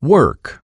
Work.